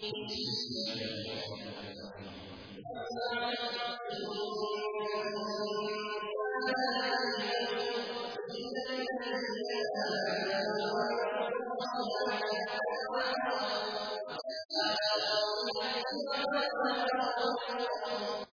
بِسْمِ اللَّهِ ۗ